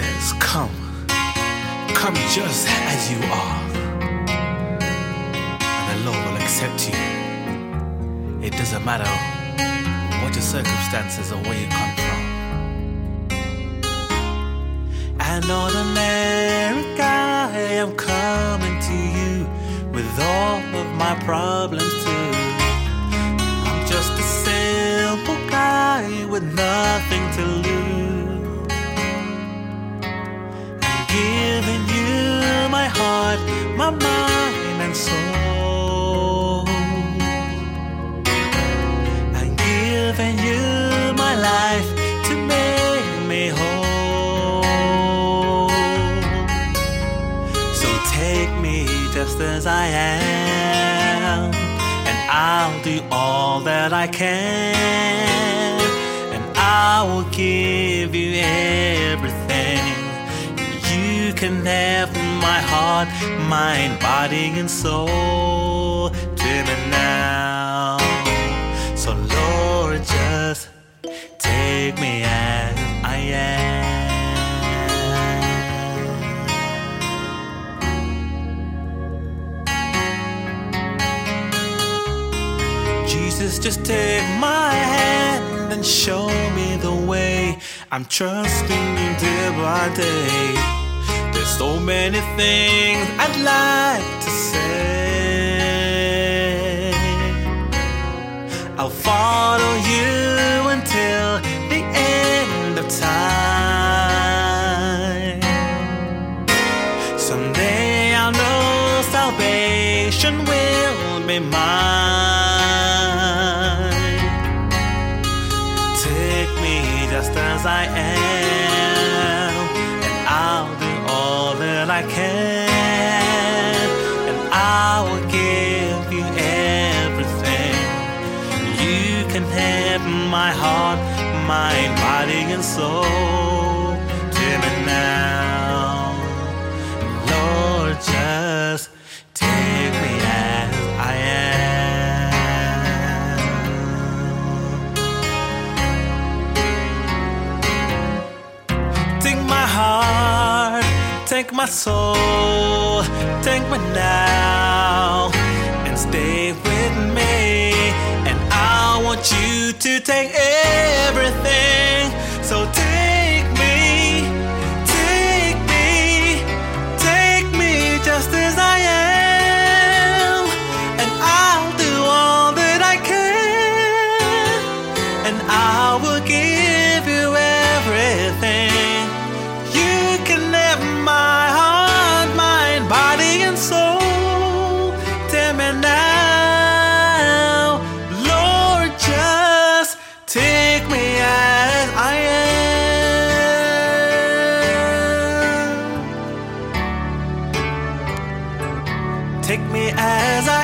says, Come, come just as you are. And the Lord will accept you. It doesn't matter what your circumstances or where you come from. An ordinary guy, I'm coming to you with all of my problems too. I'm just a simple guy with nothing to lose. My mind, and soul. I'm giving you my life to make me whole. So take me just as I am, and I'll do all that I can, and I will give you everything. You can have my heart, mind, body, and soul. To me now. So, Lord, just take me as I am. Jesus, just take my hand and show me the way. I'm trusting you day by day. There's so many things I'd like to say. I'll follow you until the end of time. Someday I'll know salvation will be mine. Take me just as I am, I can, and I will give you everything. You can have my heart, mind, body, and soul. Tell me now, take my soul, take me now and stay with me. And I want you to take everything. As I